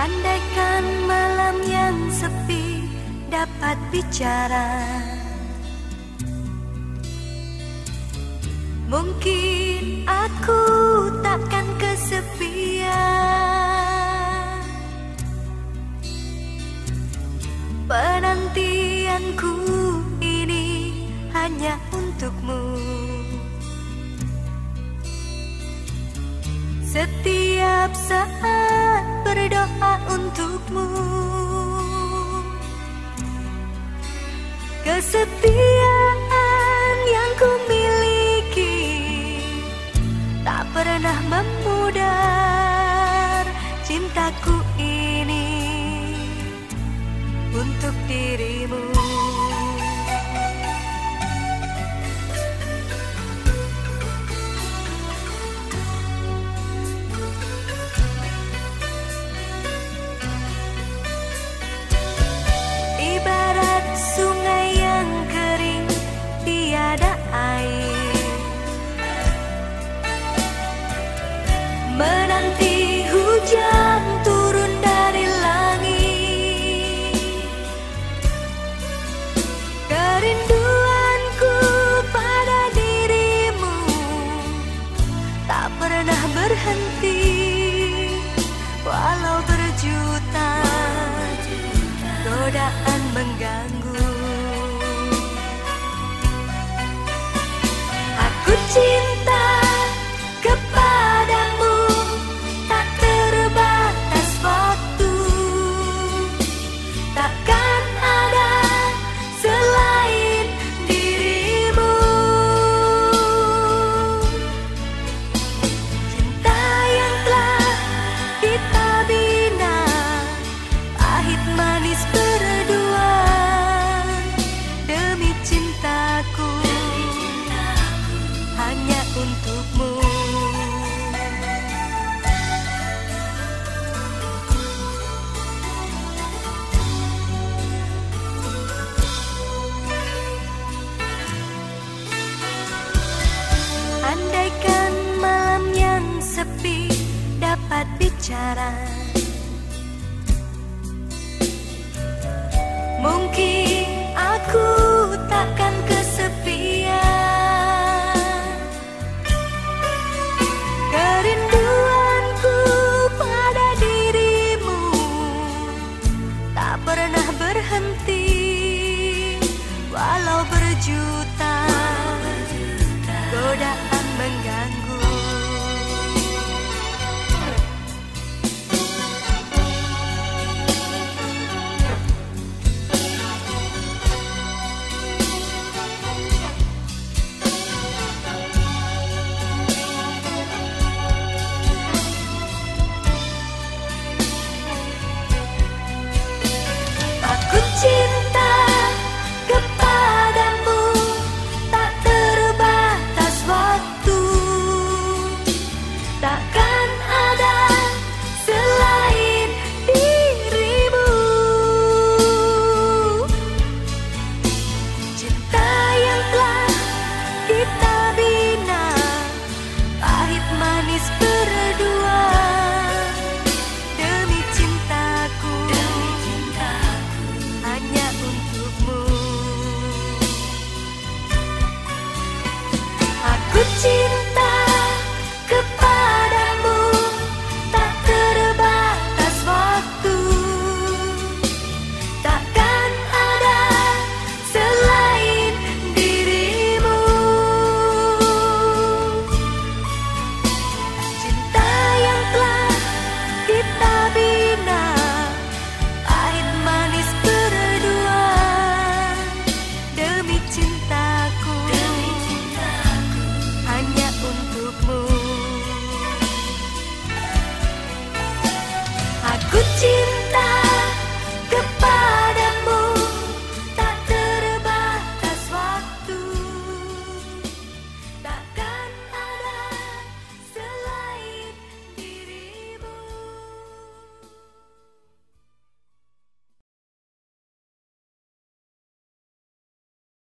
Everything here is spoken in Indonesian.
Andaikan malam yang sepi dapat bicara. Mungkin aku takkan kesepian. Penantianku ini hanya untukmu. Setiap saat berdoa untukmu. Kesetiaan yang ku miliki Tak pernah memudar Cintaku ini Untuk dirimu Tak pernah berhenti. Walau berjuta godaan dapat bicara. Mungkin